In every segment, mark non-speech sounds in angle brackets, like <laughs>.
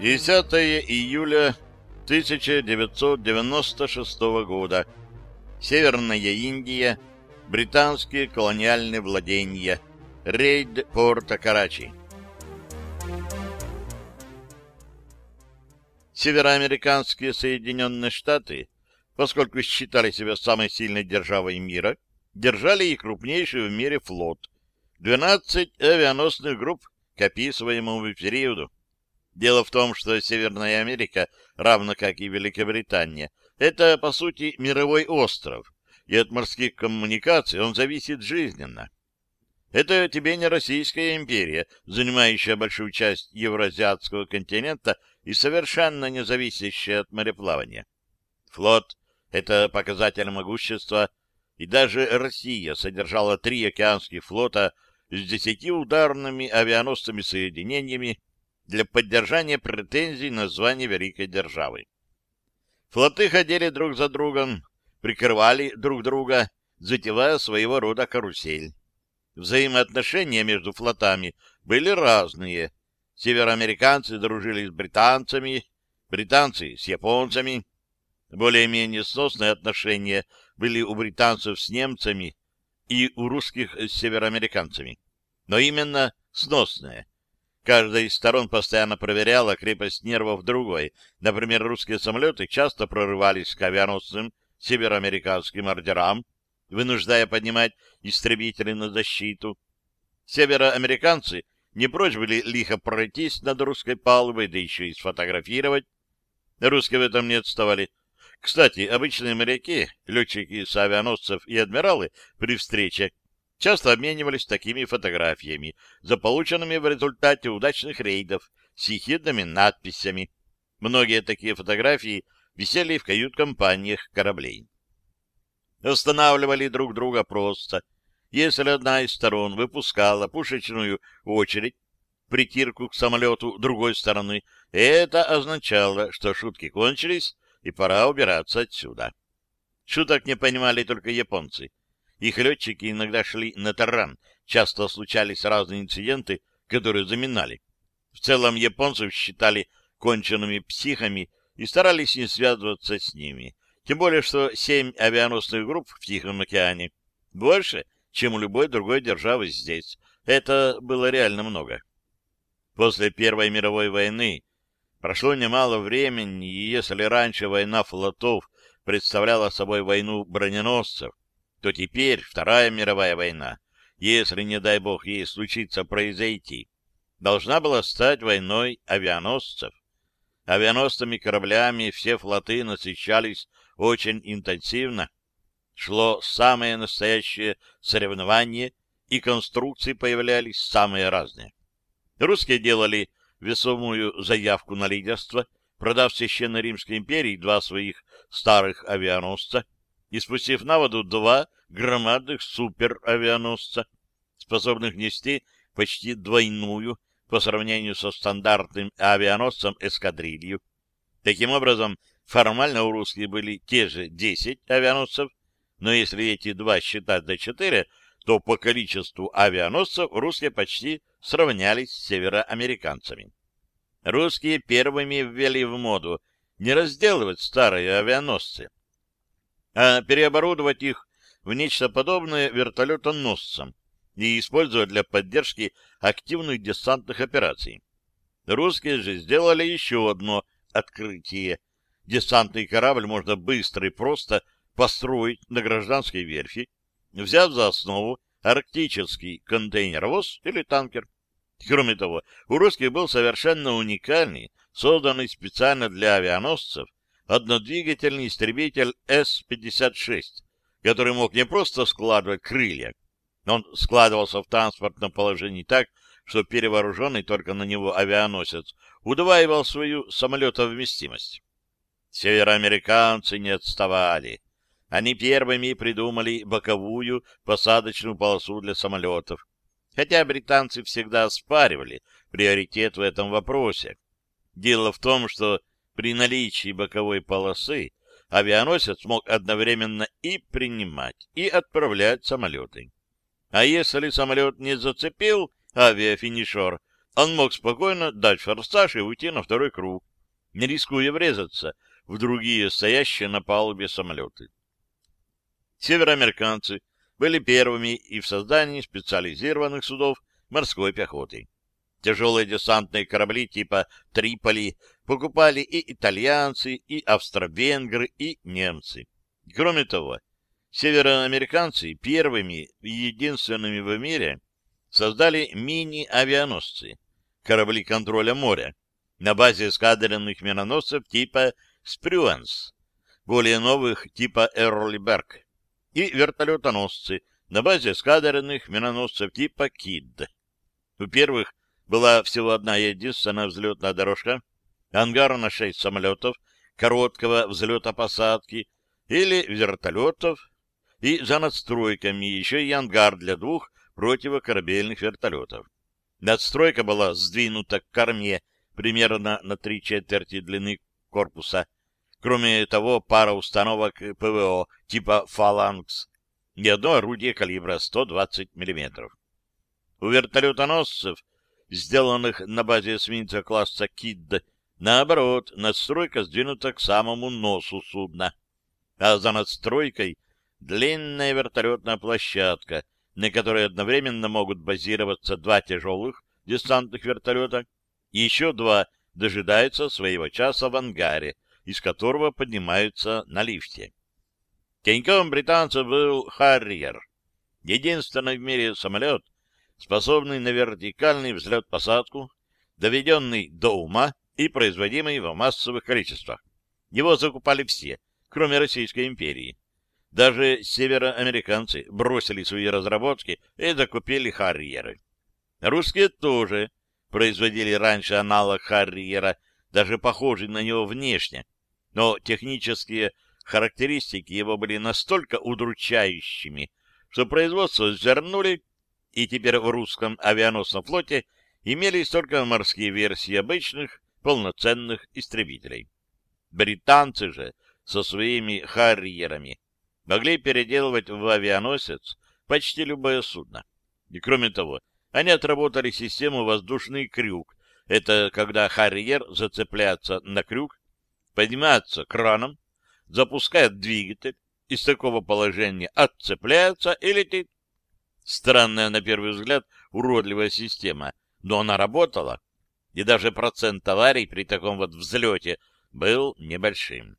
10 июля 1996 года. Северная Индия. Британские колониальные владения. Рейд порта Карачи. Североамериканские Соединенные Штаты, поскольку считали себя самой сильной державой мира, держали и крупнейший в мире флот. 12 авианосных групп к описываемому периоду. Дело в том, что Северная Америка, равно как и Великобритания, это, по сути, мировой остров, и от морских коммуникаций он зависит жизненно. Это тебе не Российская империя, занимающая большую часть евроазиатского континента и совершенно не зависящая от мореплавания. Флот — это показатель могущества, и даже Россия содержала три океанских флота с десяти ударными авианосцами соединениями для поддержания претензий на звание великой державы. Флоты ходили друг за другом, прикрывали друг друга, затевая своего рода карусель. Взаимоотношения между флотами были разные. Североамериканцы дружили с британцами, британцы с японцами. Более-менее сносные отношения были у британцев с немцами и у русских с североамериканцами. Но именно сносные. Каждая из сторон постоянно проверяла крепость нервов другой. Например, русские самолеты часто прорывались к авианосцам североамериканским ордерам, вынуждая поднимать истребители на защиту. Североамериканцы не прочь были лихо пройтись над русской палубой, да еще и сфотографировать. Русские в этом не отставали. Кстати, обычные моряки, летчики с авианосцев и адмиралы при встрече часто обменивались такими фотографиями, заполученными в результате удачных рейдов с ехидными надписями. Многие такие фотографии висели в кают-компаниях кораблей. Останавливали друг друга просто. Если одна из сторон выпускала пушечную очередь, притирку к самолету другой стороны, это означало, что шутки кончились, и пора убираться отсюда. Шуток не понимали только японцы. Их летчики иногда шли на таран, часто случались разные инциденты, которые заминали. В целом японцев считали конченными психами и старались не связываться с ними. Тем более, что семь авианосных групп в Тихом океане больше, чем у любой другой державы здесь. Это было реально много. После Первой мировой войны прошло немало времени, и если раньше война флотов представляла собой войну броненосцев, то теперь Вторая мировая война, если, не дай бог, ей случится произойти, должна была стать войной авианосцев. Авианосцами кораблями все флоты насыщались очень интенсивно. Шло самое настоящее соревнование, и конструкции появлялись самые разные. Русские делали весомую заявку на лидерство, продав Священной Римской империи два своих старых авианосца — и спустив на воду два громадных суперавианосца, способных нести почти двойную по сравнению со стандартным авианосцем эскадрилью. Таким образом, формально у русских были те же 10 авианосцев, но если эти два считать до 4, то по количеству авианосцев русские почти сравнялись с североамериканцами. Русские первыми ввели в моду не разделывать старые авианосцы, а переоборудовать их в нечто подобное вертолетоносцам и использовать для поддержки активных десантных операций. Русские же сделали еще одно открытие. Десантный корабль можно быстро и просто построить на гражданской верфи, взяв за основу арктический контейнеровоз или танкер. Кроме того, у русских был совершенно уникальный, созданный специально для авианосцев, однодвигательный истребитель С-56, который мог не просто складывать крылья, он складывался в транспортном положении так, что перевооруженный только на него авианосец удваивал свою самолетовместимость. Североамериканцы не отставали. Они первыми придумали боковую посадочную полосу для самолетов, хотя британцы всегда оспаривали приоритет в этом вопросе. Дело в том, что при наличии боковой полосы авианосец мог одновременно и принимать, и отправлять самолеты. А если самолет не зацепил авиафинишер, он мог спокойно дать форсаж и уйти на второй круг, не рискуя врезаться в другие стоящие на палубе самолеты. Североамериканцы были первыми и в создании специализированных судов морской пехоты. Тяжелые десантные корабли типа «Триполи» покупали и итальянцы, и австро-венгры, и немцы. Кроме того, североамериканцы первыми и единственными в мире создали мини-авианосцы, корабли контроля моря, на базе эскадренных миноносцев типа «Спрюанс», более новых типа «Эрлиберг», и вертолетоносцы на базе эскадренных миноносцев типа «Кид». У первых была всего одна единственная взлетная дорожка, ангар на шесть самолетов, короткого взлета-посадки или вертолетов, и за надстройками еще и ангар для двух противокорабельных вертолетов. Надстройка была сдвинута к корме примерно на три четверти длины корпуса. Кроме того, пара установок ПВО типа «Фаланкс» и одно орудие калибра 120 мм. У вертолетоносцев, сделанных на базе эсминца класса «Кидд», наоборот, надстройка сдвинута к самому носу судна, а за надстройкой длинная вертолетная площадка, на которой одновременно могут базироваться два тяжелых десантных вертолета, и еще два дожидаются своего часа в ангаре, из которого поднимаются на лифте. Коньком британцев был «Харриер», единственный в мире самолет, способный на вертикальный взлет-посадку, доведенный до ума и производимый в массовых количествах. Его закупали все, кроме Российской империи. Даже североамериканцы бросили свои разработки и закупили «Харриеры». Русские тоже производили раньше аналог «Харриера», даже похожий на него внешне, но технические характеристики его были настолько удручающими, что производство свернули, и теперь в русском авианосном флоте имелись только морские версии обычных полноценных истребителей. Британцы же со своими «Харриерами» могли переделывать в авианосец почти любое судно. И кроме того, они отработали систему «воздушный крюк». Это когда «Харриер» зацепляется на крюк, поднимается краном, запускает двигатель, из такого положения отцепляется и летит. Странная, на первый взгляд, уродливая система, но она работала, и даже процент аварий при таком вот взлете был небольшим.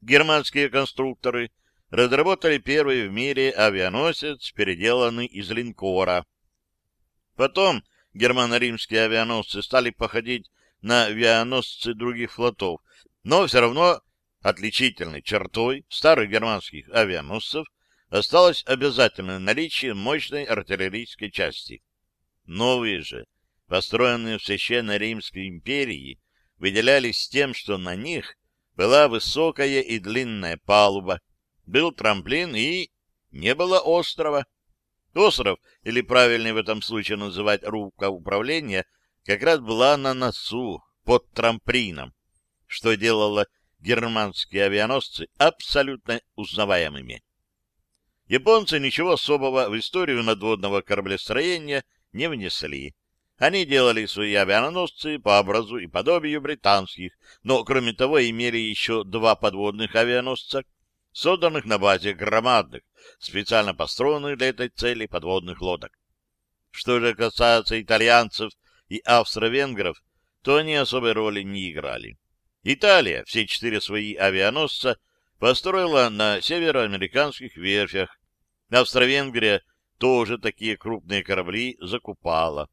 Германские конструкторы разработали первый в мире авианосец, переделанный из линкора. Потом германо-римские авианосцы стали походить на авианосцы других флотов, но все равно отличительной чертой старых германских авианосцев осталось обязательное наличие мощной артиллерийской части. Новые же, построенные в Священной Римской империи, выделялись тем, что на них была высокая и длинная палуба, был трамплин и не было острова. Остров, или правильно в этом случае называть рубка управления, как раз была на носу, под трамплином, что делало германские авианосцы абсолютно узнаваемыми. Японцы ничего особого в историю надводного кораблестроения не внесли. Они делали свои авианосцы по образу и подобию британских, но, кроме того, имели еще два подводных авианосца — созданных на базе громадных, специально построенных для этой цели подводных лодок. Что же касается итальянцев и австро-венгров, то они особой роли не играли. Италия все четыре свои авианосца построила на североамериканских верфях. Австро-Венгрия тоже такие крупные корабли закупала.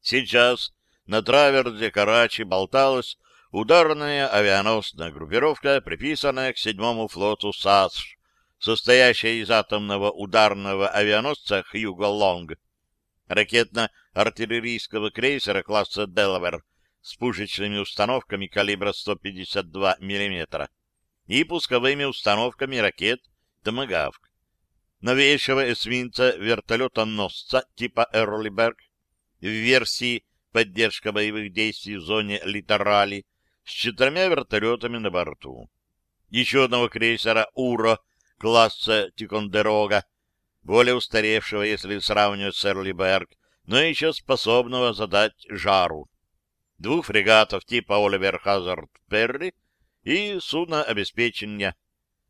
Сейчас на траверзе Карачи болталась ударная авианосная группировка, приписанная к седьмому флоту САСШ, состоящая из атомного ударного авианосца «Хьюго Лонг», ракетно-артиллерийского крейсера класса «Делавер» с пушечными установками калибра 152 мм и пусковыми установками ракет «Томагавк», новейшего эсминца вертолета-носца типа «Эрлиберг» в версии «Поддержка боевых действий в зоне литерали» с четырьмя вертолетами на борту. Еще одного крейсера «Уро» класса «Тикондерога», более устаревшего, если сравнивать с «Эрлиберг», но еще способного задать жару. Двух фрегатов типа Оливер Хазард Перри и судно обеспечения.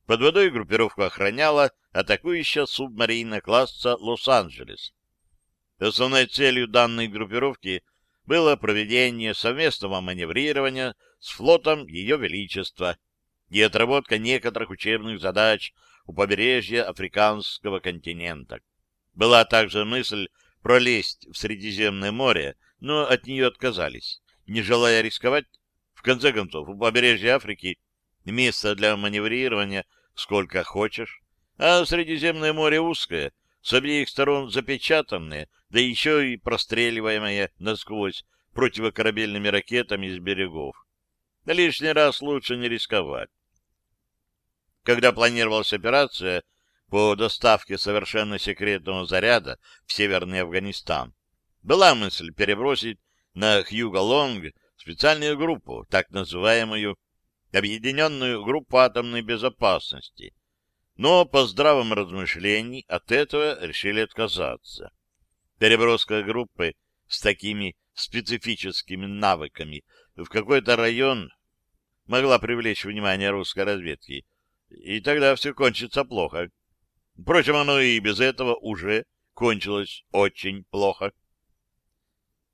Под водой группировку охраняла атакующая субмарина класса «Лос-Анджелес». Основной целью данной группировки было проведение совместного маневрирования с флотом Ее Величества и отработка некоторых учебных задач у побережья африканского континента. Была также мысль пролезть в Средиземное море, но от нее отказались, не желая рисковать. В конце концов, у побережья Африки место для маневрирования сколько хочешь, а Средиземное море узкое, с обеих сторон запечатанное, да еще и простреливаемое насквозь противокорабельными ракетами из берегов. Лишний раз лучше не рисковать. Когда планировалась операция по доставке совершенно секретного заряда в Северный Афганистан, была мысль перебросить на Хьюго-Лонг специальную группу, так называемую Объединенную группу атомной безопасности. Но по здравом размышлении от этого решили отказаться. Переброска группы с такими специфическими навыками в какой-то район могла привлечь внимание русской разведки, и тогда все кончится плохо. Впрочем, оно и без этого уже кончилось очень плохо.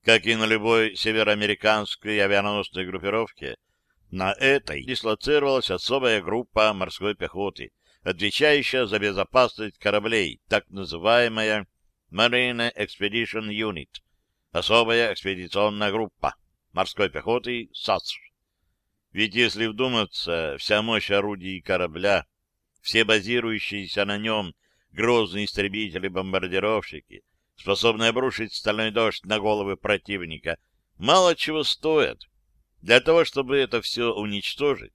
Как и на любой североамериканской авианосной группировке, на этой дислоцировалась особая группа морской пехоты, отвечающая за безопасность кораблей, так называемая Marine Expedition Unit, особая экспедиционная группа морской пехоты САС. Ведь если вдуматься, вся мощь орудий корабля, все базирующиеся на нем грозные истребители-бомбардировщики, способные обрушить стальной дождь на головы противника, мало чего стоят. Для того, чтобы это все уничтожить,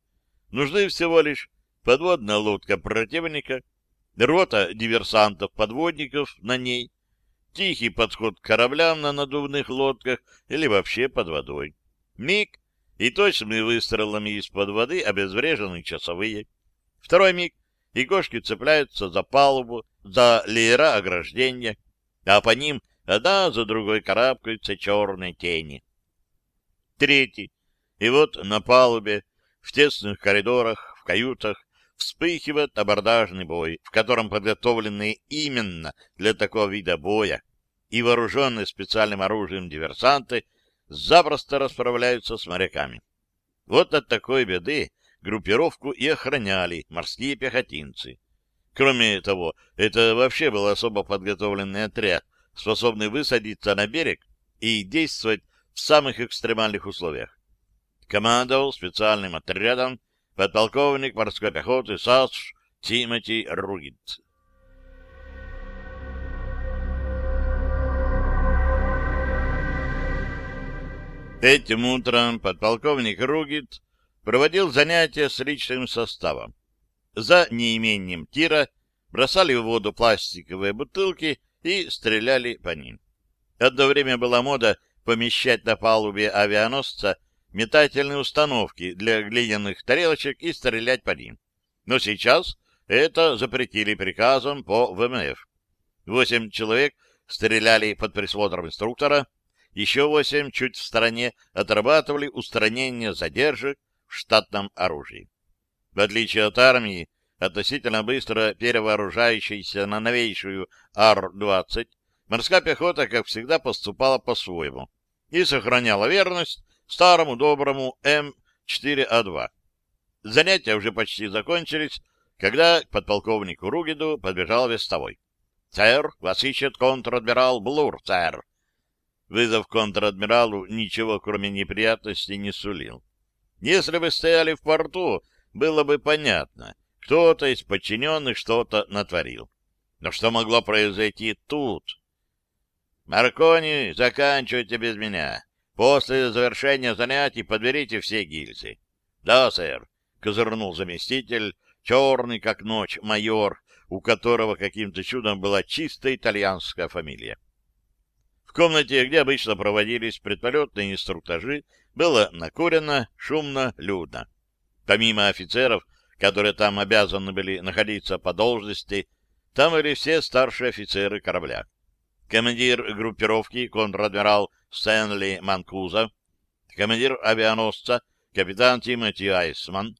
нужны всего лишь подводная лодка противника, рота диверсантов-подводников на ней, тихий подход к кораблям на надувных лодках или вообще под водой. Миг и точными выстрелами из-под воды обезврежены часовые. Второй миг, и кошки цепляются за палубу, за леера ограждения, а по ним одна за другой карабкаются черные тени. Третий, и вот на палубе, в тесных коридорах, в каютах, вспыхивает абордажный бой, в котором подготовленные именно для такого вида боя и вооруженные специальным оружием диверсанты запросто расправляются с моряками. Вот от такой беды группировку и охраняли морские пехотинцы. Кроме того, это вообще был особо подготовленный отряд, способный высадиться на берег и действовать в самых экстремальных условиях. Командовал специальным отрядом подполковник морской пехоты САС Тимоти Ругит. Этим утром подполковник Ругит проводил занятия с личным составом. За неимением тира бросали в воду пластиковые бутылки и стреляли по ним. Одно время была мода помещать на палубе авианосца метательные установки для глиняных тарелочек и стрелять по ним. Но сейчас это запретили приказом по ВМФ. Восемь человек стреляли под присмотром инструктора, еще восемь чуть в стороне отрабатывали устранение задержек в штатном оружии. В отличие от армии, относительно быстро перевооружающейся на новейшую Ар-20, морская пехота, как всегда, поступала по-своему и сохраняла верность старому доброму М4А2. Занятия уже почти закончились, когда к подполковнику Ругиду подбежал вестовой. — Сэр, вас ищет контр-адмирал Блур, сэр. Вызов контр-адмиралу ничего, кроме неприятностей, не сулил. Если бы стояли в порту, было бы понятно, кто-то из подчиненных что-то натворил. Но что могло произойти тут? «Маркони, заканчивайте без меня. После завершения занятий подберите все гильзы. — Да, сэр, — козырнул заместитель, черный как ночь майор, у которого каким-то чудом была чисто итальянская фамилия. В комнате, где обычно проводились предполетные инструктажи, было накурено, шумно, людно. Помимо офицеров, которые там обязаны были находиться по должности, там были все старшие офицеры корабля. Командир группировки контр-адмирал Стэнли Манкуза, командир авианосца капитан Тимоти Айсман,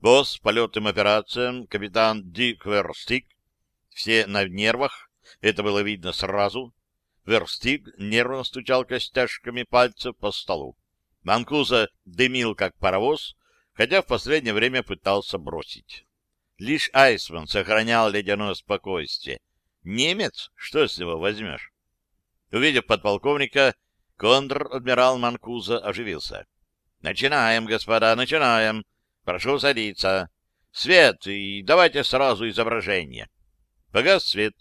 босс по летным операциям капитан Дик Верстик, все на нервах, это было видно сразу. Верстик нервно стучал костяшками пальцев по столу. Манкуза дымил, как паровоз, хотя в последнее время пытался бросить. Лишь Айсман сохранял ледяное спокойствие. Немец? Что с него возьмешь? Увидев подполковника, контр-адмирал Манкуза оживился. — Начинаем, господа, начинаем. Прошу садиться. Свет, и давайте сразу изображение. Погас свет.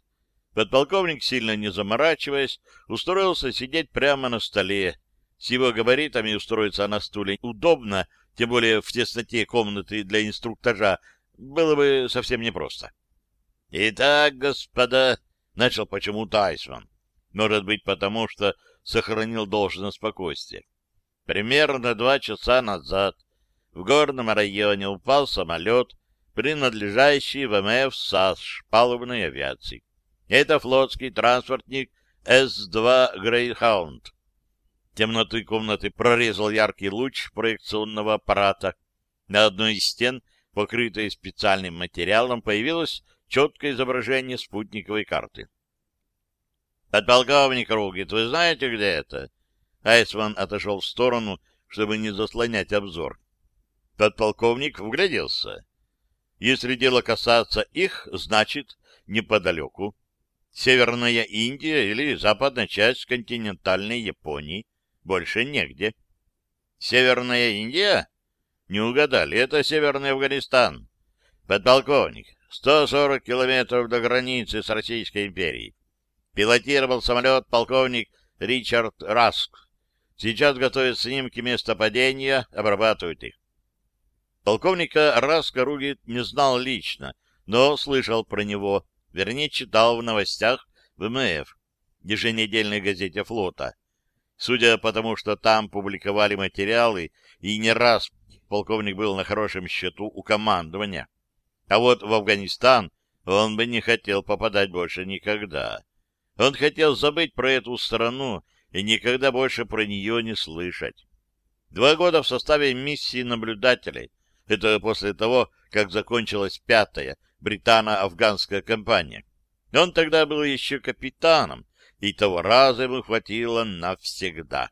Подполковник, сильно не заморачиваясь, устроился сидеть прямо на столе. С его габаритами устроиться на стуле удобно, тем более в тесноте комнаты для инструктажа, было бы совсем непросто. — Итак, господа, — начал почему-то Айсман. Может быть, потому что сохранил должное спокойствие. Примерно два часа назад в горном районе упал самолет, принадлежащий ВМФ САС палубной авиации. Это флотский транспортник С-2 «Грейхаунд». Темноты комнаты прорезал яркий луч проекционного аппарата. На одной из стен, покрытой специальным материалом, появилось четкое изображение спутниковой карты. «Подполковник Ругит, вы знаете, где это?» Айсман отошел в сторону, чтобы не заслонять обзор. Подполковник вгляделся. Если дело касаться их, значит, неподалеку. Северная Индия или западная часть континентальной Японии. Больше негде. Северная Индия? Не угадали, это Северный Афганистан. Подполковник, 140 километров до границы с Российской империей. Пилотировал самолет полковник Ричард Раск. Сейчас готовят снимки места падения, обрабатывают их. Полковника Раска Ругит не знал лично, но слышал про него, вернее, читал в новостях ВМФ, еженедельной газете флота. Судя по тому, что там публиковали материалы, и не раз полковник был на хорошем счету у командования. А вот в Афганистан он бы не хотел попадать больше никогда. Он хотел забыть про эту страну и никогда больше про нее не слышать. Два года в составе миссии наблюдателей. Это после того, как закончилась пятая британо-афганская кампания. Он тогда был еще капитаном, и того раза ему хватило навсегда.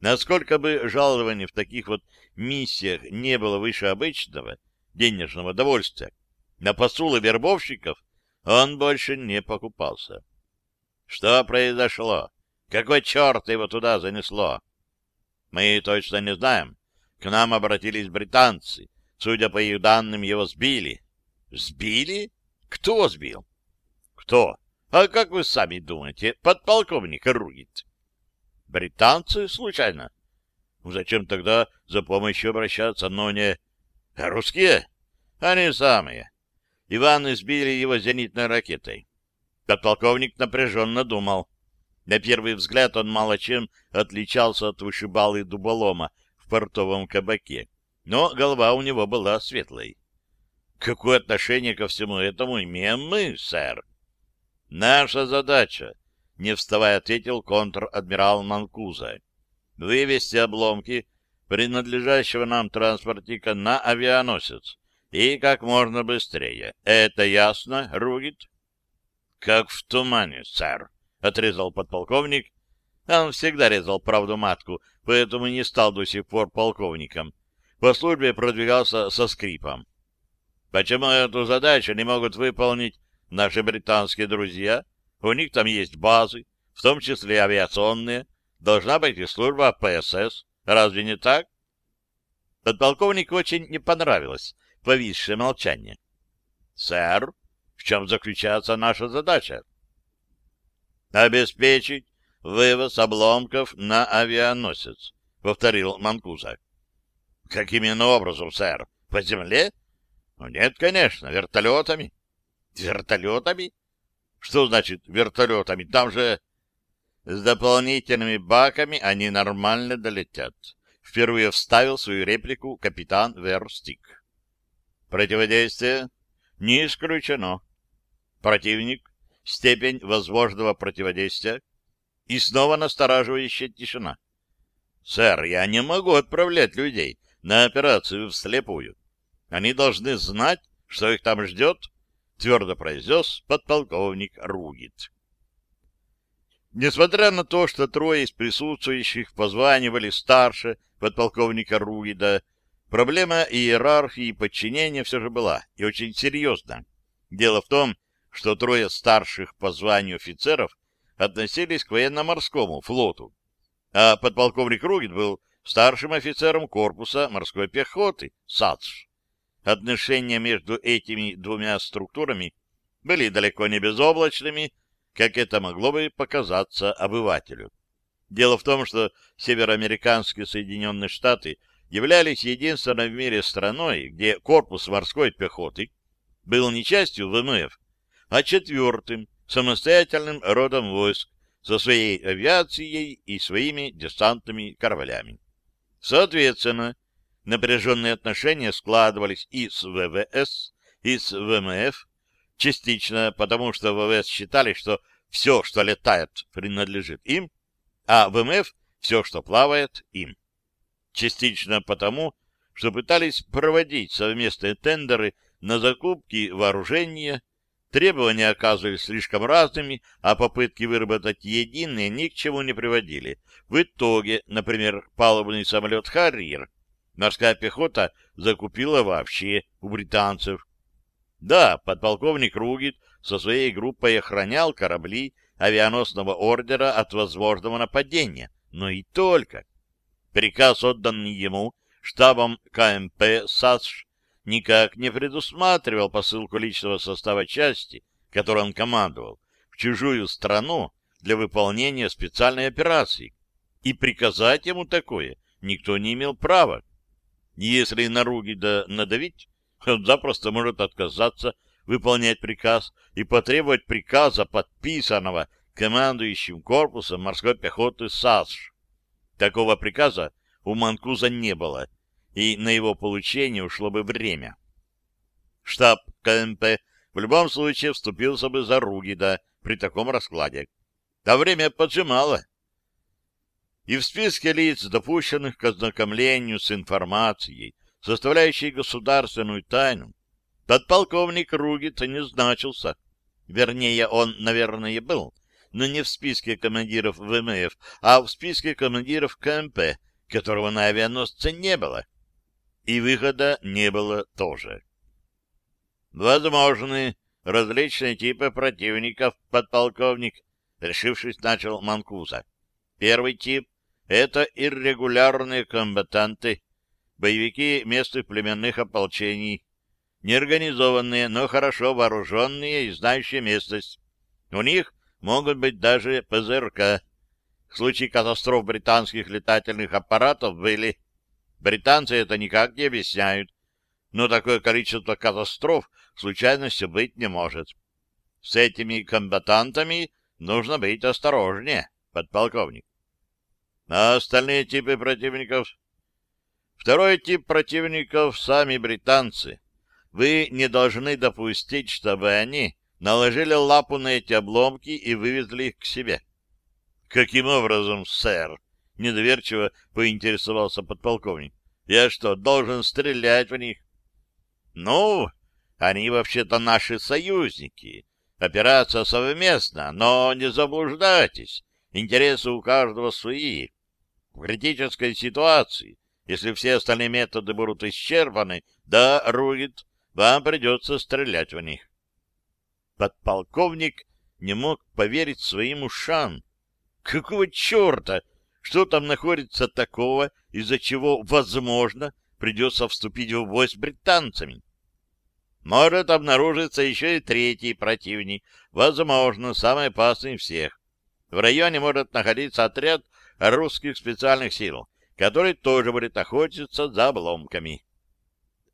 Насколько бы жалований в таких вот миссиях не было выше обычного денежного довольствия, на посулы вербовщиков он больше не покупался. Что произошло? Какой черт его туда занесло? Мы точно не знаем. К нам обратились британцы. Судя по их данным, его сбили. Сбили? Кто сбил? Кто? А как вы сами думаете, подполковник Ругит? Британцы, случайно? Зачем тогда за помощью обращаться, но не... Русские? Они самые. Иван избили его зенитной ракетой. Подполковник напряженно думал. На первый взгляд он мало чем отличался от вышибалы дуболома в портовом кабаке, но голова у него была светлой. Какое отношение ко всему этому имеем мы, сэр? Наша задача, не вставая, ответил контр-адмирал Манкуза, вывести обломки принадлежащего нам транспортника на авианосец и как можно быстрее. Это ясно, Ругит? Как в тумане, сэр, отрезал подполковник. Он всегда резал правду матку, поэтому не стал до сих пор полковником. По службе продвигался со скрипом. Почему эту задачу не могут выполнить наши британские друзья. У них там есть базы, в том числе авиационные. Должна быть и служба ПСС. Разве не так? Подполковнику очень не понравилось повисшее молчание. — Сэр, в чем заключается наша задача? — Обеспечить вывоз обломков на авианосец, — повторил Манкуза. — Каким именно образом, сэр? По земле? Ну, — Нет, конечно, вертолетами. Вертолетами? Что значит вертолетами? Там же... С дополнительными баками они нормально долетят. Впервые вставил свою реплику капитан Верстик. Противодействие? Не исключено. Противник степень возможного противодействия, и снова настораживающая тишина. «Сэр, я не могу отправлять людей на операцию вслепую. Они должны знать, что их там ждет», — твердо произнес подполковник Ругит. Несмотря на то, что трое из присутствующих позванивали старше подполковника Руида, проблема иерархии и подчинения все же была, и очень серьезна. Дело в том, что трое старших по званию офицеров относились к военно-морскому флоту, а подполковник Ругин был старшим офицером корпуса морской пехоты САЦШ. Отношения между этими двумя структурами были далеко не безоблачными, как это могло бы показаться обывателю. Дело в том, что североамериканские Соединенные Штаты являлись единственной в мире страной, где корпус морской пехоты был не частью ВМФ, а четвертым самостоятельным родом войск со своей авиацией и своими десантными кораблями. Соответственно, напряженные отношения складывались и с ВВС, и с ВМФ, частично потому, что ВВС считали, что все, что летает, принадлежит им, а ВМФ — все, что плавает, им. Частично потому, что пытались проводить совместные тендеры на закупки вооружения, требования оказывались слишком разными, а попытки выработать единые ни к чему не приводили. В итоге, например, палубный самолет «Харриер» морская пехота закупила вообще у британцев, да, подполковник Ругит со своей группой охранял корабли авианосного ордера от возможного нападения, но и только. Приказ, отданный ему штабом КМП САСШ, никак не предусматривал посылку личного состава части, которой он командовал, в чужую страну для выполнения специальной операции. И приказать ему такое никто не имел права. Если на Ругида надавить, он запросто может отказаться выполнять приказ и потребовать приказа, подписанного командующим корпусом морской пехоты САСШ. Такого приказа у Манкуза не было, и на его получение ушло бы время. Штаб КМП в любом случае вступился бы за Ругида при таком раскладе. А время поджимало. И в списке лиц, допущенных к ознакомлению с информацией составляющий государственную тайну, подполковник Ругица не значился. Вернее, он, наверное, был, но не в списке командиров ВМФ, а в списке командиров КМП, которого на авианосце не было. И выхода не было тоже. Возможны различные типы противников, подполковник, решившись, начал Манкуза. Первый тип — это иррегулярные комбатанты, боевики местных племенных ополчений, неорганизованные, но хорошо вооруженные и знающие местность. У них могут быть даже ПЗРК. В случае катастроф британских летательных аппаратов были. Британцы это никак не объясняют, но такое количество катастроф случайностью быть не может. С этими комбатантами нужно быть осторожнее, подполковник. А остальные типы противников Второй тип противников — сами британцы. Вы не должны допустить, чтобы они наложили лапу на эти обломки и вывезли их к себе. — Каким образом, сэр? — недоверчиво поинтересовался подполковник. — Я что, должен стрелять в них? — Ну, они вообще-то наши союзники. Операция совместна, но не заблуждайтесь. Интересы у каждого свои. В критической ситуации если все остальные методы будут исчерпаны, да, Ругит, вам придется стрелять в них. Подполковник не мог поверить своим ушам. Какого черта? Что там находится такого, из-за чего, возможно, придется вступить в бой с британцами? Может обнаружиться еще и третий противник, возможно, самый опасный всех. В районе может находиться отряд русских специальных сил, который тоже будет охотиться за обломками.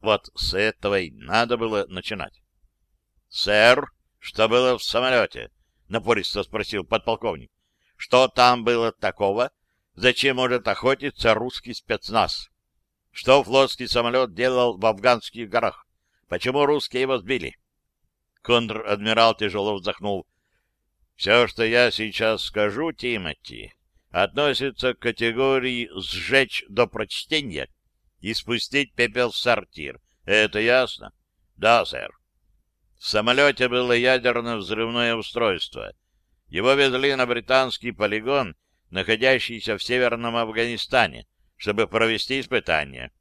Вот с этого и надо было начинать. — Сэр, что было в самолете? — напористо спросил подполковник. — Что там было такого? Зачем может охотиться русский спецназ? Что флотский самолет делал в афганских горах? Почему русские его сбили? Контр-адмирал тяжело вздохнул. Все, что я сейчас скажу, Тимати, относится к категории «сжечь до прочтения» и спустить пепел в сортир. Это ясно? Да, сэр. В самолете было ядерное взрывное устройство. Его везли на британский полигон, находящийся в северном Афганистане, чтобы провести испытания.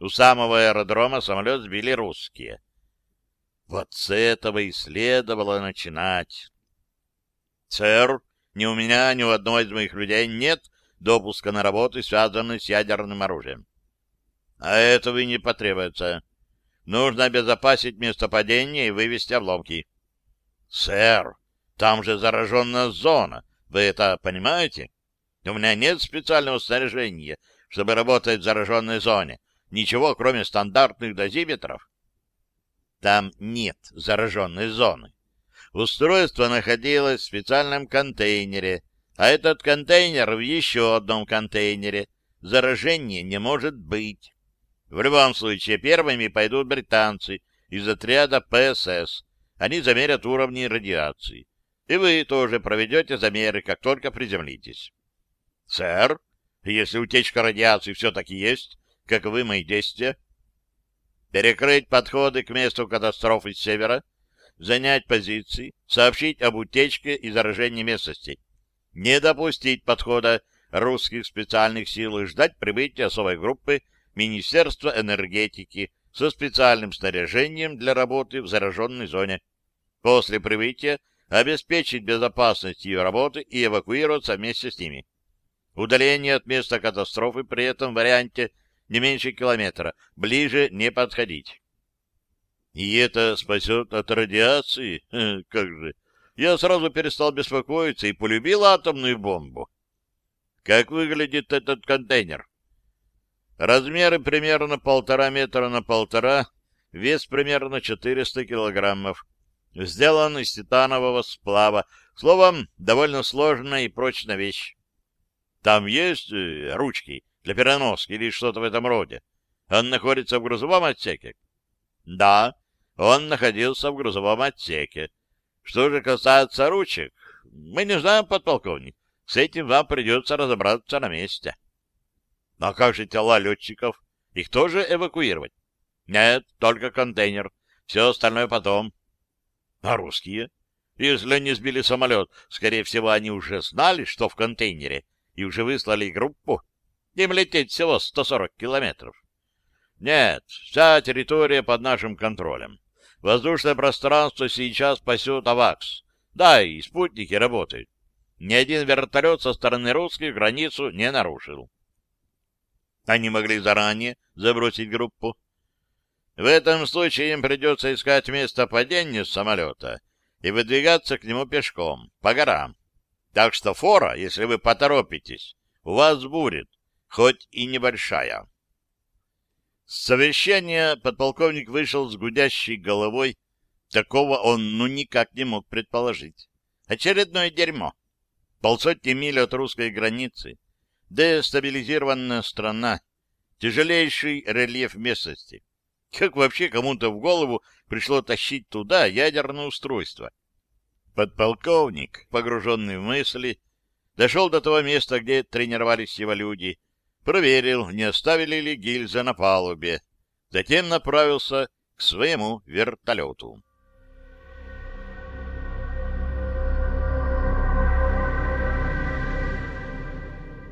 У самого аэродрома самолет сбили русские. Вот с этого и следовало начинать. Сэр, ни у меня, ни у одного из моих людей нет допуска на работу, связанную с ядерным оружием. А этого и не потребуется. Нужно обезопасить место падения и вывести обломки. Сэр, там же зараженная зона. Вы это понимаете? У меня нет специального снаряжения, чтобы работать в зараженной зоне. Ничего, кроме стандартных дозиметров. Там нет зараженной зоны. Устройство находилось в специальном контейнере, а этот контейнер в еще одном контейнере. Заражения не может быть. В любом случае, первыми пойдут британцы из отряда ПСС. Они замерят уровни радиации. И вы тоже проведете замеры, как только приземлитесь. Сэр, если утечка радиации все-таки есть, каковы мои действия? Перекрыть подходы к месту катастрофы с севера, занять позиции, сообщить об утечке и заражении местности, не допустить подхода русских специальных сил и ждать прибытия особой группы Министерства энергетики со специальным снаряжением для работы в зараженной зоне. После прибытия обеспечить безопасность ее работы и эвакуироваться вместе с ними. Удаление от места катастрофы при этом варианте не меньше километра, ближе не подходить. И это спасет от радиации? <laughs> Как же! Я сразу перестал беспокоиться и полюбил атомную бомбу. Как выглядит этот контейнер? Размеры примерно полтора метра на полтора, вес примерно 400 килограммов. Сделан из титанового сплава. Словом, довольно сложная и прочная вещь. Там есть э, ручки для переноски или что-то в этом роде. Он находится в грузовом отсеке? Да, он находился в грузовом отсеке. Что же касается ручек, мы не знаем, подполковник. С этим вам придется разобраться на месте. А как же тела летчиков? Их тоже эвакуировать? Нет, только контейнер. Все остальное потом. А русские? Если они сбили самолет, скорее всего, они уже знали, что в контейнере, и уже выслали группу. Им лететь всего 140 километров. Нет, вся территория под нашим контролем. Воздушное пространство сейчас пасет АВАКС. Да, и спутники работают. Ни один вертолет со стороны русских границу не нарушил. Они могли заранее забросить группу. В этом случае им придется искать место падения самолета и выдвигаться к нему пешком, по горам. Так что фора, если вы поторопитесь, у вас будет, хоть и небольшая. С совещания подполковник вышел с гудящей головой. Такого он ну никак не мог предположить. Очередное дерьмо. Полсотни миль от русской границы дестабилизированная страна, тяжелейший рельеф местности. Как вообще кому-то в голову пришло тащить туда ядерное устройство? Подполковник, погруженный в мысли, дошел до того места, где тренировались его люди, проверил, не оставили ли гильзы на палубе, затем направился к своему вертолету.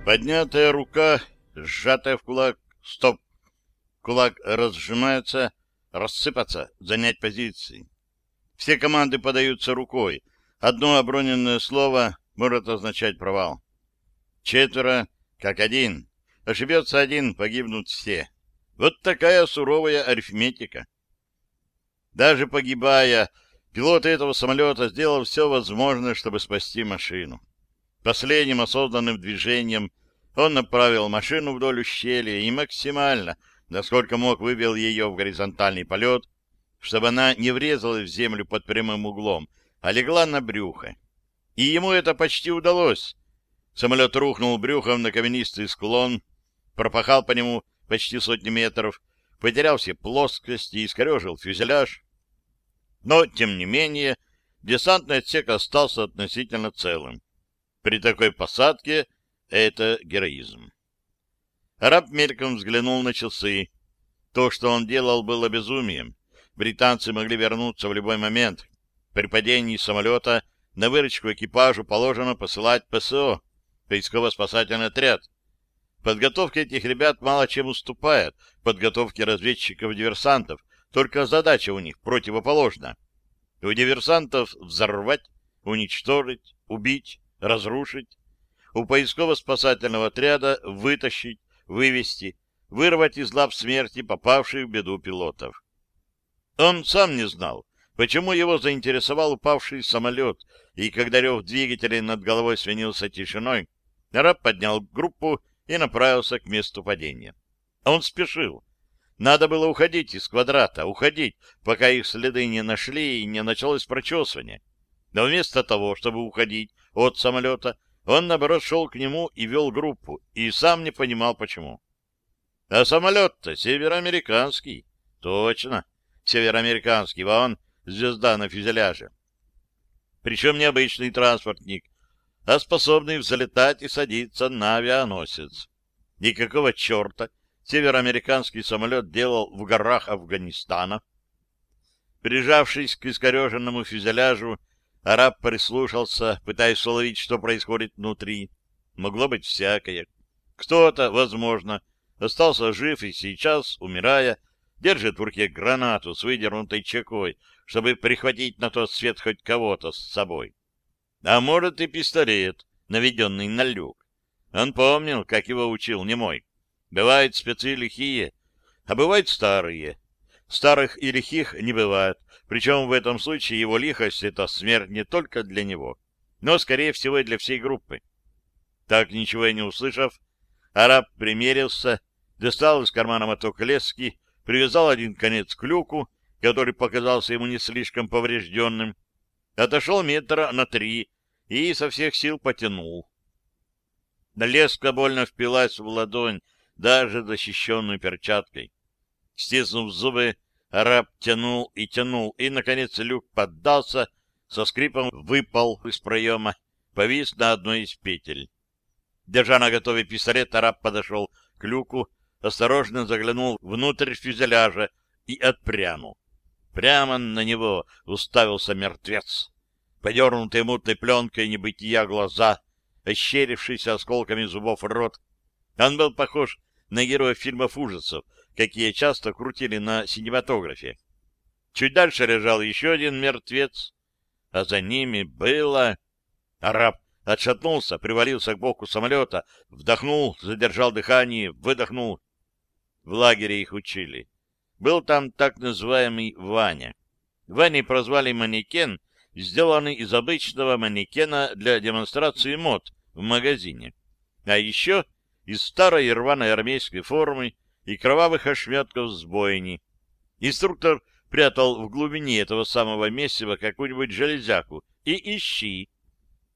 Поднятая рука, сжатая в кулак, стоп. Кулак разжимается, рассыпаться, занять позиции. Все команды подаются рукой. Одно оброненное слово может означать провал. Четверо, как один. Ошибется один, погибнут все. Вот такая суровая арифметика. Даже погибая, пилот этого самолета сделал все возможное, чтобы спасти машину. Последним осознанным движением он направил машину вдоль ущелья и максимально, насколько мог, вывел ее в горизонтальный полет, чтобы она не врезалась в землю под прямым углом, а легла на брюхо. И ему это почти удалось. Самолет рухнул брюхом на каменистый склон, пропахал по нему почти сотни метров, потерял все плоскости и искорежил фюзеляж. Но, тем не менее, десантный отсек остался относительно целым. При такой посадке это героизм. Араб мельком взглянул на часы. То, что он делал, было безумием. Британцы могли вернуться в любой момент. При падении самолета на выручку экипажу положено посылать ПСО, поисково-спасательный отряд. Подготовка этих ребят мало чем уступает подготовке разведчиков-диверсантов, только задача у них противоположна. У диверсантов взорвать, уничтожить, убить, разрушить. У поисково-спасательного отряда вытащить, вывести, вырвать из лап смерти попавших в беду пилотов. Он сам не знал, почему его заинтересовал упавший самолет, и когда рев двигателей над головой свинился тишиной, раб поднял группу и направился к месту падения. Он спешил. Надо было уходить из квадрата, уходить, пока их следы не нашли и не началось прочесывание. Но вместо того, чтобы уходить от самолета, он, наоборот, шел к нему и вел группу, и сам не понимал, почему. А самолет-то североамериканский. Точно, североамериканский, вон звезда на фюзеляже. Причем не обычный транспортник, а способный взлетать и садиться на авианосец. Никакого черта североамериканский самолет делал в горах Афганистана. Прижавшись к искореженному фюзеляжу, араб прислушался, пытаясь уловить, что происходит внутри. Могло быть всякое. Кто-то, возможно, остался жив и сейчас, умирая, держит в руке гранату с выдернутой чекой, чтобы прихватить на тот свет хоть кого-то с собой. А может и пистолет, наведенный на люк. Он помнил, как его учил немой. Бывают спецы лихие, а бывают старые. Старых и лихих не бывает, причем в этом случае его лихость — это смерть не только для него, но, скорее всего, и для всей группы. Так, ничего и не услышав, араб примерился, достал из кармана моток лески, привязал один конец к люку, который показался ему не слишком поврежденным, отошел метра на три и со всех сил потянул. Леска больно впилась в ладонь, даже защищенную перчаткой. Стиснув зубы, араб тянул и тянул, и, наконец, люк поддался, со скрипом выпал из проема, повис на одной из петель. Держа на готове пистолет, араб подошел к люку, осторожно заглянул внутрь фюзеляжа и отпрянул. Прямо на него уставился мертвец. Подернутые мутной пленкой небытия глаза, ощерившийся осколками зубов рот. Он был похож на героев фильмов ужасов, какие часто крутили на синематографе. Чуть дальше лежал еще один мертвец, а за ними было... Араб отшатнулся, привалился к боку самолета, вдохнул, задержал дыхание, выдохнул. В лагере их учили. Был там так называемый Ваня. Ваней прозвали манекен, сделанный из обычного манекена для демонстрации мод в магазине. А еще из старой рваной армейской формы и кровавых ошметков с бойни. Инструктор прятал в глубине этого самого месива какую-нибудь железяку и ищи.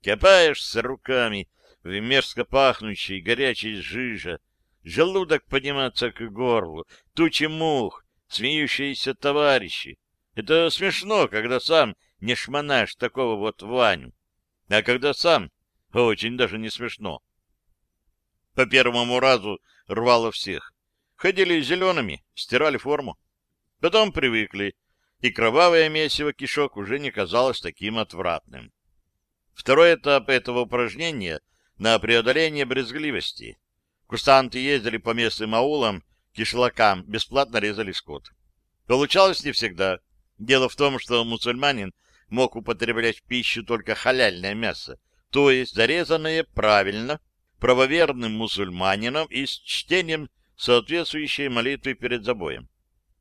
Копаешься руками в мерзко пахнущей горячей жиже, желудок подниматься к горлу, тучи мух, смеющиеся товарищи. Это смешно, когда сам не шмонаешь такого вот Ваню. А когда сам, очень даже не смешно. По первому разу рвало всех. Ходили зелеными, стирали форму. Потом привыкли, и кровавое месиво кишок уже не казалось таким отвратным. Второй этап этого упражнения на преодоление брезгливости. Курсанты ездили по местным аулам, кишлакам, бесплатно резали скот. Получалось не всегда. Дело в том, что мусульманин мог употреблять в пищу только халяльное мясо, то есть зарезанное правильно, правоверным мусульманином и с чтением соответствующей молитвы перед забоем.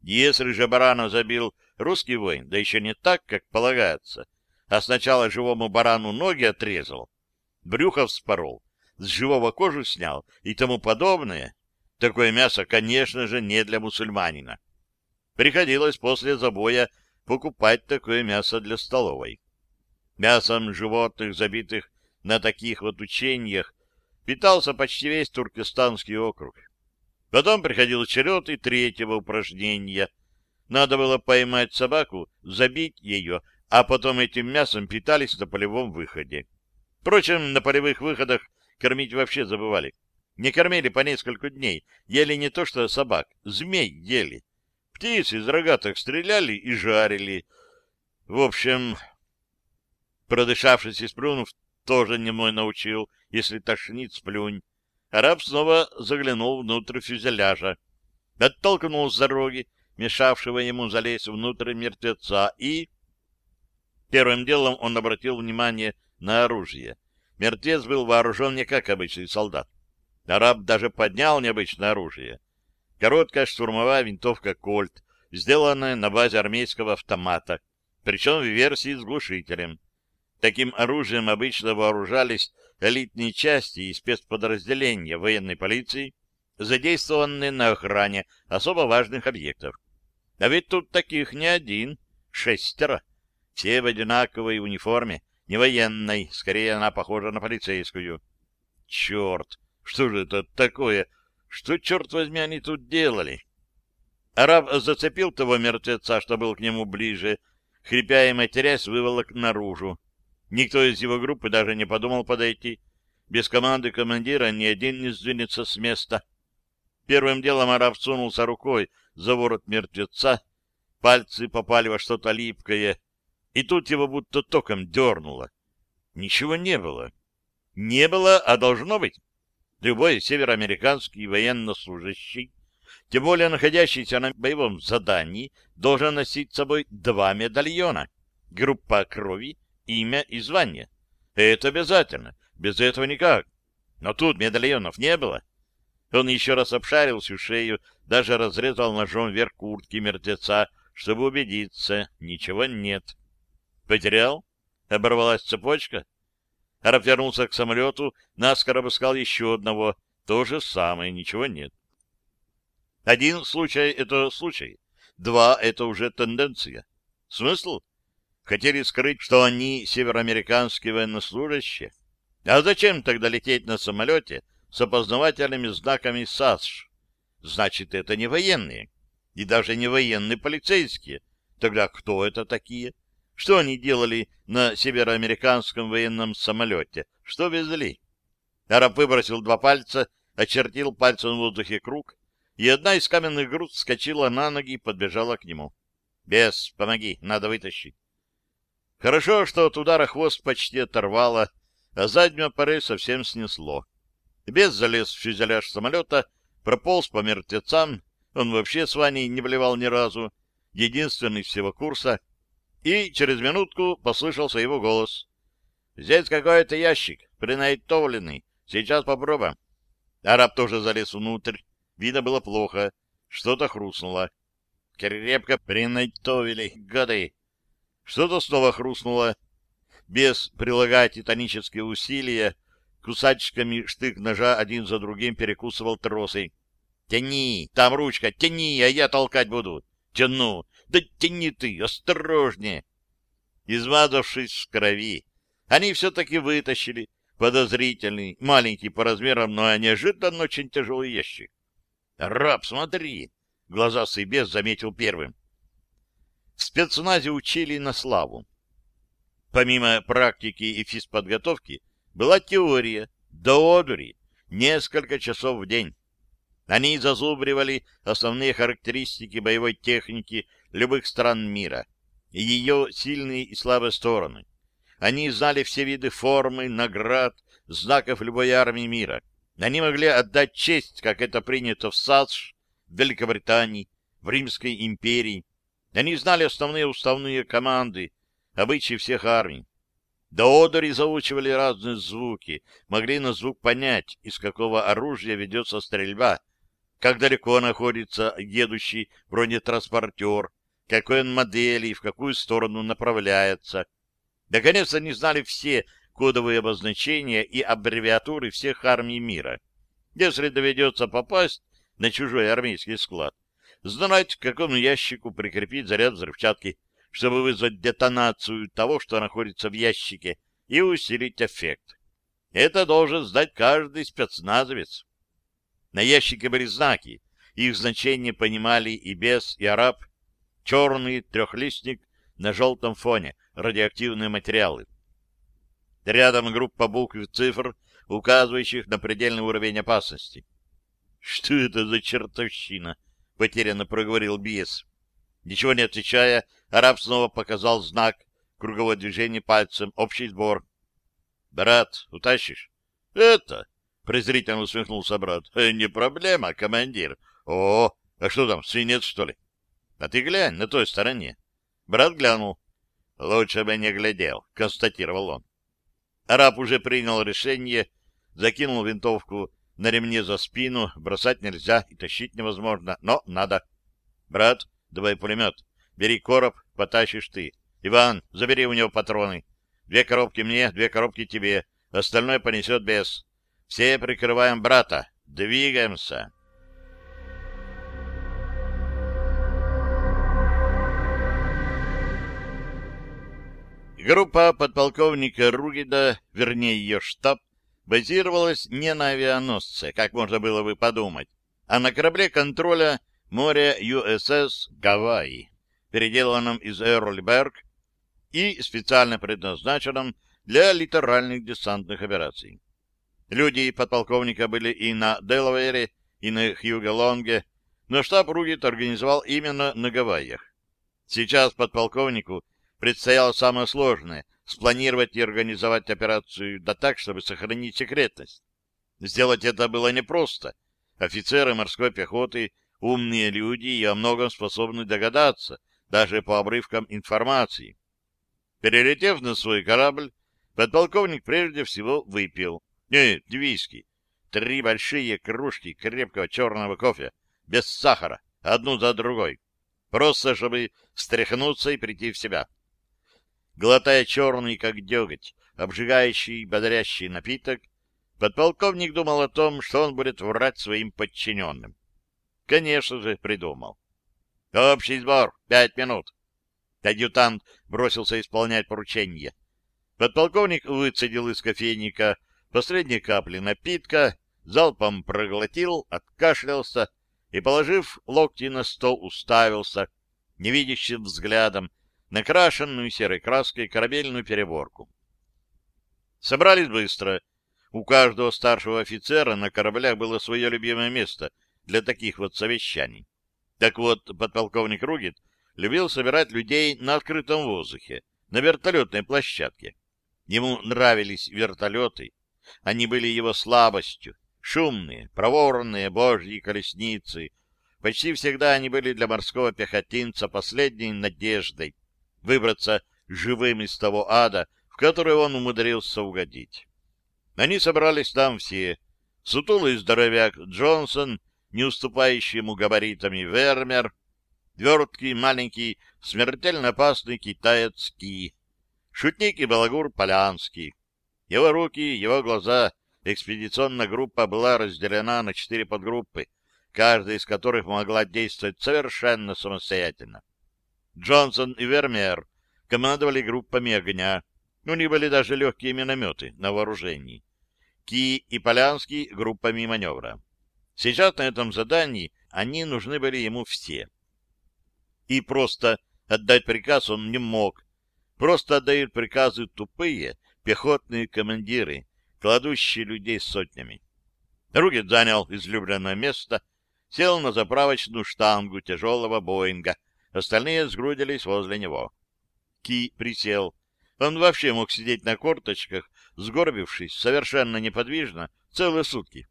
Если же барана забил русский воин, да еще не так, как полагается, а сначала живому барану ноги отрезал, брюхо вспорол, с живого кожу снял и тому подобное, такое мясо, конечно же, не для мусульманина. Приходилось после забоя покупать такое мясо для столовой. Мясом животных, забитых на таких вот учениях, питался почти весь туркестанский округ. Потом приходил черед и третьего упражнения. Надо было поймать собаку, забить ее, а потом этим мясом питались на полевом выходе. Впрочем, на полевых выходах кормить вообще забывали. Не кормили по несколько дней, ели не то что собак, змей ели. Птиц из рогатых стреляли и жарили. В общем, продышавшись и сплюнув, тоже не мой научил, если тошнит, сплюнь. Араб снова заглянул внутрь фюзеляжа, оттолкнул с дороги, мешавшего ему залезть внутрь мертвеца, и... Первым делом он обратил внимание на оружие. Мертвец был вооружен не как обычный солдат. Араб даже поднял необычное оружие. Короткая штурмовая винтовка «Кольт», сделанная на базе армейского автомата, причем в версии с глушителем. Таким оружием обычно вооружались элитные части и спецподразделения военной полиции, задействованные на охране особо важных объектов. А ведь тут таких не один, шестеро. Все в одинаковой униформе, не военной, скорее она похожа на полицейскую. Черт, что же это такое? Что, черт возьми, они тут делали? Араб зацепил того мертвеца, что был к нему ближе, хрипя и матерясь, выволок наружу. Никто из его группы даже не подумал подойти. Без команды командира ни один не сдвинется с места. Первым делом араб сунулся рукой за ворот мертвеца, пальцы попали во что-то липкое, и тут его будто током дернуло. Ничего не было. Не было, а должно быть. Любой североамериканский военнослужащий, тем более находящийся на боевом задании, должен носить с собой два медальона. Группа крови имя и звание. Это обязательно. Без этого никак. Но тут медальонов не было. Он еще раз обшарил всю шею, даже разрезал ножом вверх куртки мертвеца, чтобы убедиться, ничего нет. Потерял? Оборвалась цепочка? Араб вернулся к самолету, наскоро обыскал еще одного. То же самое, ничего нет. Один случай — это случай. Два — это уже тенденция. Смысл? Хотели скрыть, что они североамериканские военнослужащие. А зачем тогда лететь на самолете с опознавательными знаками САСШ? Значит, это не военные. И даже не военные полицейские. Тогда кто это такие? Что они делали на североамериканском военном самолете? Что везли? Араб выбросил два пальца, очертил пальцем в воздухе круг, и одна из каменных груд скочила на ноги и подбежала к нему. «Бес, помоги, надо вытащить». Хорошо, что от удара хвост почти оторвало, а заднюю аппарель совсем снесло. Без залез в фюзеляж самолета, прополз по мертвецам, он вообще с Ваней не блевал ни разу, единственный всего курса, и через минутку послышался его голос. «Здесь какой-то ящик, принайтовленный, сейчас попробуем». Араб тоже залез внутрь, видно было плохо, что-то хрустнуло. «Крепко принайтовили, гады!» Что-то снова хрустнуло. Без прилагая титанические усилия, кусачками штык-ножа один за другим перекусывал тросы. «Тяни! Там ручка! Тяни, а я толкать буду!» «Тяну! Да тяни ты! Осторожнее!» Измазавшись в крови, они все-таки вытащили подозрительный, маленький по размерам, но неожиданно очень тяжелый ящик. «Раб, смотри!» — глаза Сыбес заметил первым. В спецназе учили на славу. Помимо практики и физподготовки, была теория, до одури, несколько часов в день. Они зазубривали основные характеристики боевой техники любых стран мира и ее сильные и слабые стороны. Они знали все виды формы, наград, знаков любой армии мира. Они могли отдать честь, как это принято в САСШ, в Великобритании, в Римской империи, они знали основные уставные команды, обычаи всех армий. До одури заучивали разные звуки, могли на звук понять, из какого оружия ведется стрельба, как далеко находится едущий бронетранспортер, какой он модели и в какую сторону направляется. Наконец, они знали все кодовые обозначения и аббревиатуры всех армий мира. Если доведется попасть на чужой армейский склад, знать, к какому ящику прикрепить заряд взрывчатки, чтобы вызвать детонацию того, что находится в ящике, и усилить эффект. Это должен знать каждый спецназовец. На ящике были знаки, их значение понимали и бес, и араб. Черный трехлистник на желтом фоне, радиоактивные материалы. Рядом группа букв и цифр, указывающих на предельный уровень опасности. — Что это за чертовщина? — потерянно проговорил Биес. Ничего не отвечая, араб снова показал знак, круговое движение пальцем, общий сбор. — Брат, утащишь? — Это, — презрительно усмехнулся брат, «Э, — не проблема, командир. О, а что там, свинец, что ли? — А ты глянь, на той стороне. Брат глянул. — Лучше бы не глядел, — констатировал он. Араб уже принял решение, закинул винтовку на ремне за спину, бросать нельзя и тащить невозможно, но надо. — Брат, давай пулемет, бери короб, потащишь ты. Иван, забери у него патроны. Две коробки мне, две коробки тебе, остальное понесет без. Все прикрываем брата. Двигаемся. Группа подполковника Ругида, вернее ее штаб, базировалась не на авианосце, как можно было бы подумать, а на корабле контроля моря USS «Гавайи», переделанном из «Эрльберг» и специально предназначенном для литеральных десантных операций. Люди подполковника были и на Делавере, и на Хьюго-Лонге, но штаб Ругит организовал именно на Гавайях. Сейчас подполковнику предстояло самое сложное — спланировать и организовать операцию да так, чтобы сохранить секретность. Сделать это было непросто. Офицеры морской пехоты — умные люди и о многом способны догадаться, даже по обрывкам информации. Перелетев на свой корабль, подполковник прежде всего выпил. Нет, виски. Три большие кружки крепкого черного кофе, без сахара, одну за другой. Просто, чтобы встряхнуться и прийти в себя. Глотая черный, как деготь, обжигающий, бодрящий напиток, подполковник думал о том, что он будет врать своим подчиненным. Конечно же, придумал. Общий сбор. Пять минут. Адъютант бросился исполнять поручение. Подполковник выцедил из кофейника последние капли напитка, залпом проглотил, откашлялся и, положив локти на стол, уставился невидящим взглядом на крашенную серой краской корабельную переборку. Собрались быстро. У каждого старшего офицера на кораблях было свое любимое место для таких вот совещаний. Так вот, подполковник Ругит любил собирать людей на открытом воздухе, на вертолетной площадке. Ему нравились вертолеты, они были его слабостью, шумные, проворные божьи колесницы. Почти всегда они были для морского пехотинца последней надеждой выбраться живым из того ада, в который он умудрился угодить. Они собрались там все. Сутулый здоровяк Джонсон, не уступающий ему габаритами Вермер, верткий, маленький, смертельно опасный китаец Ки, шутник и балагур Полянский. Его руки, его глаза, экспедиционная группа была разделена на четыре подгруппы, каждая из которых могла действовать совершенно самостоятельно. Джонсон и Вермеер командовали группами огня, у них были даже легкие минометы на вооружении. Ки и Полянский — группами маневра. Сейчас на этом задании они нужны были ему все и просто отдать приказ он не мог. Просто отдают приказы тупые пехотные командиры, кладущие людей сотнями. Ругет занял излюбленное место, сел на заправочную штангу тяжелого Боинга, остальные сгрудились возле него. Ки присел. Он вообще мог сидеть на корточках, сгорбившись, совершенно неподвижно, целые сутки.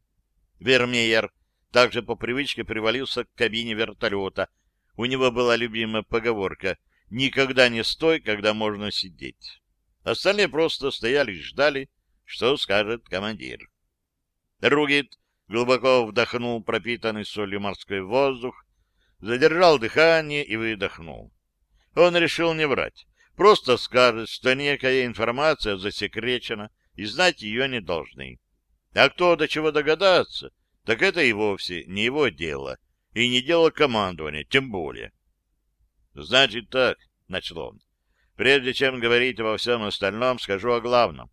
Вермеер также по привычке привалился к кабине вертолета, у него была любимая поговорка «Никогда не стой, когда можно сидеть». Остальные просто стояли и ждали, что скажет командир. Ругит глубоко вдохнул пропитанный солью морской воздух, задержал дыхание и выдохнул. Он решил не врать, просто скажет, что некая информация засекречена, и знать ее не должны. А кто до чего догадаться, так это и вовсе не его дело — и не дело командования, тем более. Значит так, — начал он, — прежде чем говорить обо всем остальном, скажу о главном.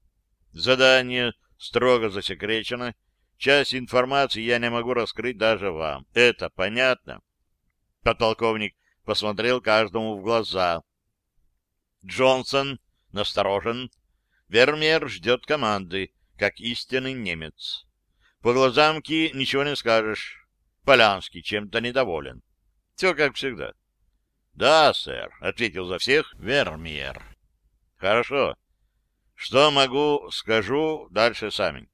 Задание строго засекречено, часть информации я не могу раскрыть даже вам. Это понятно? Подполковник посмотрел каждому в глаза. Джонсон насторожен. Вермеер ждет команды, как истинный немец. По глазам Ки ничего не скажешь. Полянский чем-то недоволен. Все как всегда. — Да, сэр, — ответил за всех Вермеер. — Хорошо. Что могу, скажу, дальше сами.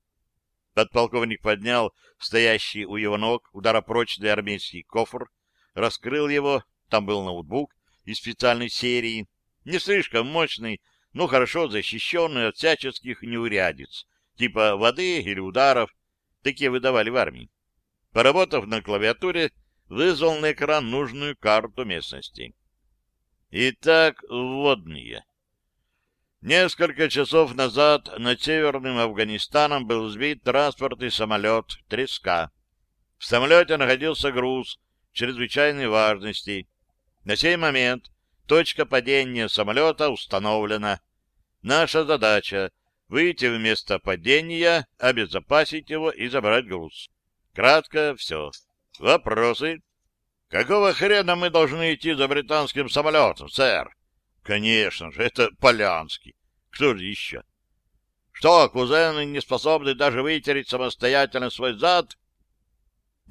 Подполковник поднял стоящий у его ног ударопрочный армейский кофр, раскрыл его, там был ноутбук из специальной серии, не слишком мощный, но хорошо защищенный от всяческих неурядиц, типа воды или ударов, такие выдавали в армии. Поработав на клавиатуре, вызвал на экран нужную карту местности. Итак, вводные. Несколько часов назад над северным Афганистаном был сбит транспортный самолет «Треска». В самолете находился груз чрезвычайной важности. На сей момент точка падения самолета установлена. Наша задача — выйти в место падения, обезопасить его и забрать груз. Кратко все. Вопросы? Какого хрена мы должны идти за британским самолетом, сэр? Конечно же, это Полянский. Кто же еще? Что, кузены не способны даже вытереть самостоятельно свой зад?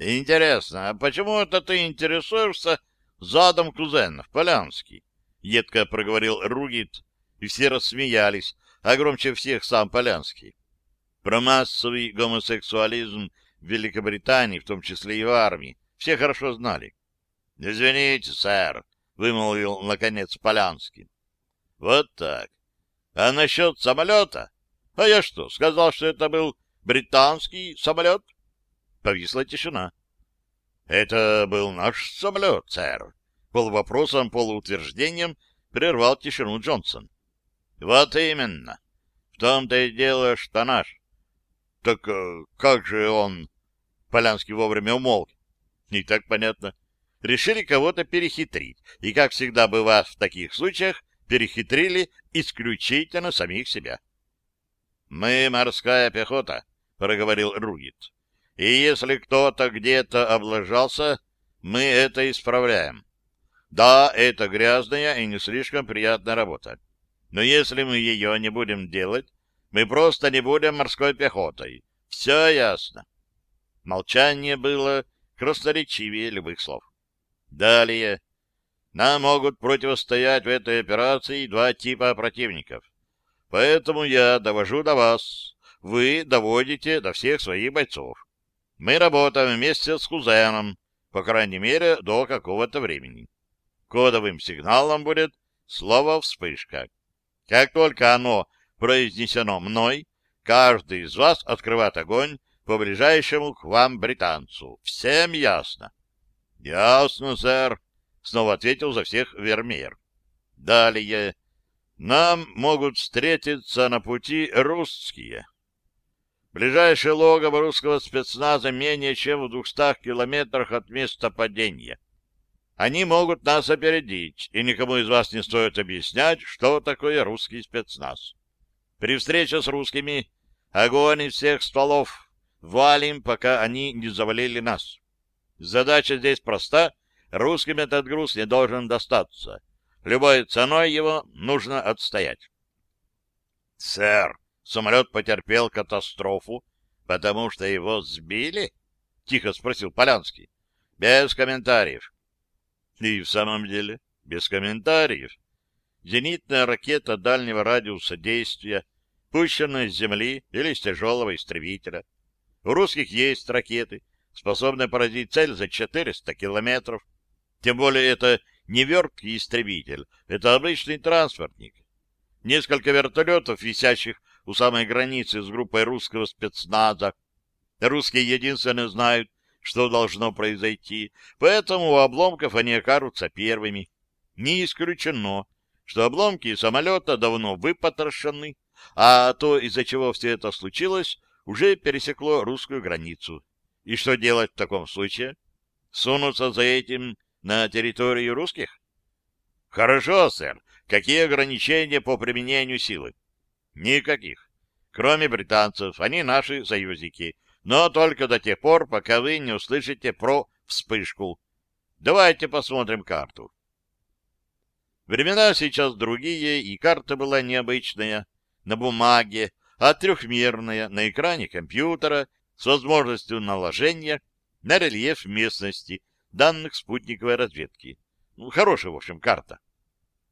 Интересно, а почему это ты интересуешься задом кузенов, Полянский? Едко проговорил Ругит, и все рассмеялись, а громче всех сам Полянский. Про массовый гомосексуализм в Великобритании, в том числе и в армии, все хорошо знали. — Извините, сэр, — вымолвил, наконец, Полянский. — Вот так. А насчет самолета? А я что, сказал, что это был британский самолет? Повисла тишина. — Это был наш самолет, сэр. Полувопросом, полуутверждением прервал тишину Джонсон. — Вот именно. В том-то и дело, что наш. — Так э, как же он... Полянский вовремя умолк. Не так понятно. Решили кого-то перехитрить. И, как всегда бывает в таких случаях, перехитрили исключительно самих себя. «Мы морская пехота», — проговорил Ругит. «И если кто-то где-то облажался, мы это исправляем. Да, это грязная и не слишком приятная работа. Но если мы ее не будем делать, мы просто не будем морской пехотой. Все ясно». Молчание было красноречивее любых слов. Далее. Нам могут противостоять в этой операции два типа противников. Поэтому я довожу до вас. Вы доводите до всех своих бойцов. Мы работаем вместе с кузеном, по крайней мере, до какого-то времени. Кодовым сигналом будет слово «вспышка». Как только оно произнесено мной, каждый из вас открывает огонь по ближайшему к вам британцу. Всем ясно? — Ясно, сэр, — снова ответил за всех Вермеер. — Далее. Нам могут встретиться на пути русские. Ближайшее логово русского спецназа менее чем в двухстах километрах от места падения. Они могут нас опередить, и никому из вас не стоит объяснять, что такое русский спецназ. При встрече с русскими огонь из всех стволов, Валим, пока они не завалили нас. Задача здесь проста. Русским этот груз не должен достаться. Любой ценой его нужно отстоять. «Сэр, самолет потерпел катастрофу, потому что его сбили?» — тихо спросил Полянский. «Без комментариев». И в самом деле, без комментариев. Зенитная ракета дальнего радиуса действия, пущенная с земли или с тяжелого истребителя — у русских есть ракеты, способные поразить цель за 400 километров. Тем более это не верткий истребитель, это обычный транспортник. Несколько вертолетов, висящих у самой границы с группой русского спецназа. Русские единственно знают, что должно произойти, поэтому у обломков они окажутся первыми. Не исключено, что обломки самолета давно выпотрошены, а то, из-за чего все это случилось, уже пересекло русскую границу. И что делать в таком случае? Сунуться за этим на территорию русских? Хорошо, сэр. Какие ограничения по применению силы? Никаких. Кроме британцев, они наши союзники. Но только до тех пор, пока вы не услышите про вспышку. Давайте посмотрим карту. Времена сейчас другие, и карта была необычная, на бумаге, а трехмерная, на экране компьютера, с возможностью наложения на рельеф местности данных спутниковой разведки. Ну, хорошая, в общем, карта.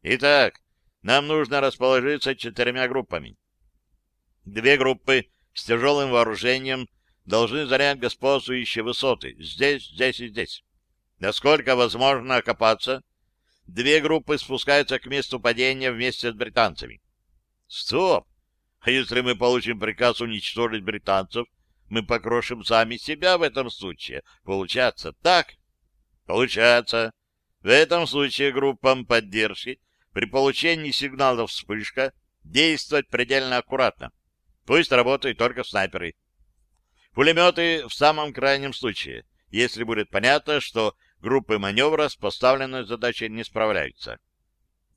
Итак, нам нужно расположиться четырьмя группами. Две группы с тяжелым вооружением должны занять господствующие высоты здесь, здесь и здесь. Насколько возможно окопаться, две группы спускаются к месту падения вместе с британцами. Стоп! А если мы получим приказ уничтожить британцев, мы покрошим сами себя в этом случае. Получается так? Получается. В этом случае группам поддержки при получении сигнала вспышка действовать предельно аккуратно. Пусть работают только снайперы. Пулеметы в самом крайнем случае, если будет понятно, что группы маневра с поставленной задачей не справляются.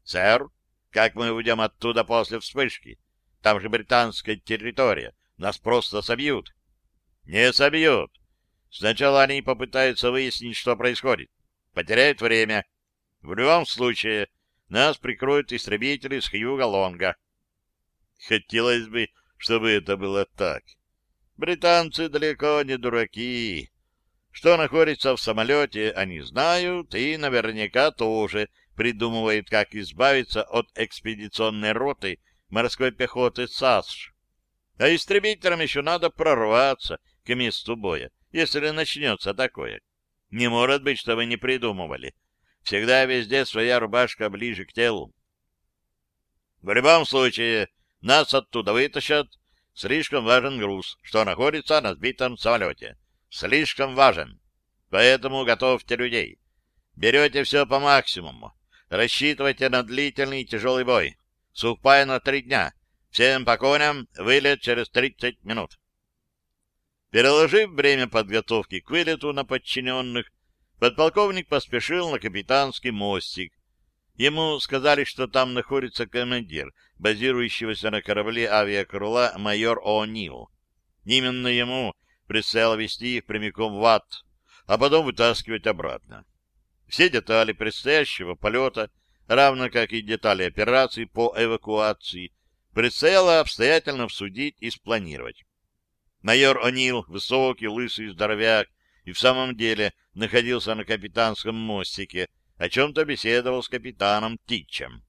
Сэр, как мы уйдем оттуда после вспышки? Там же британская территория. Нас просто собьют. Не собьют. Сначала они попытаются выяснить, что происходит. Потеряют время. В любом случае, нас прикроют истребители с Хьюга-Лонга. Хотелось бы, чтобы это было так. Британцы далеко не дураки. Что находится в самолете, они знают и наверняка тоже придумывают, как избавиться от экспедиционной роты морской пехоты САСШ. А истребителям еще надо прорваться к месту боя, если начнется такое. Не может быть, что вы не придумывали. Всегда везде своя рубашка ближе к телу. В любом случае, нас оттуда вытащат. Слишком важен груз, что находится на сбитом самолете. Слишком важен. Поэтому готовьте людей. Берете все по максимуму. Рассчитывайте на длительный тяжелый бой. Сухпай на три дня. Всем по коням, вылет через 30 минут. Переложив время подготовки к вылету на подчиненных, подполковник поспешил на капитанский мостик. Ему сказали, что там находится командир, базирующегося на корабле авиакрыла майор О'Нил. Именно ему предстояло вести их прямиком в ад, а потом вытаскивать обратно. Все детали предстоящего полета, равно как и детали операций по эвакуации, предстояло обстоятельно обсудить и спланировать. Майор О'Нил, высокий, лысый здоровяк, и в самом деле находился на капитанском мостике, о чем-то беседовал с капитаном Тичем.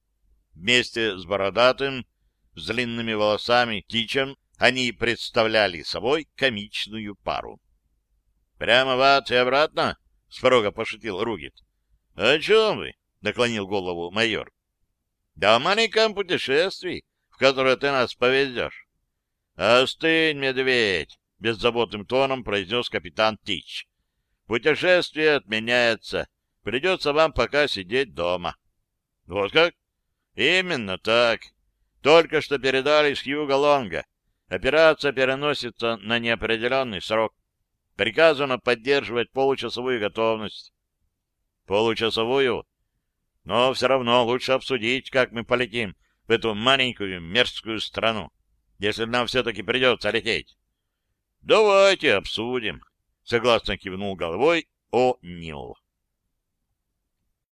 Вместе с бородатым, с длинными волосами Тичем они представляли собой комичную пару. — Прямо в ад и обратно? — с порога пошутил Ругит. — О чем вы? — наклонил голову майор. — Да о маленьком путешествии, в которое ты нас повезешь. «Остынь, медведь!» — беззаботным тоном произнес капитан Тич. «Путешествие отменяется. Придется вам пока сидеть дома». «Вот как?» «Именно так. Только что передали с Хьюга Лонга. Операция переносится на неопределенный срок. Приказано поддерживать получасовую готовность». «Получасовую? Но все равно лучше обсудить, как мы полетим в эту маленькую мерзкую страну если нам все-таки придется лететь. — Давайте обсудим, — согласно кивнул головой О.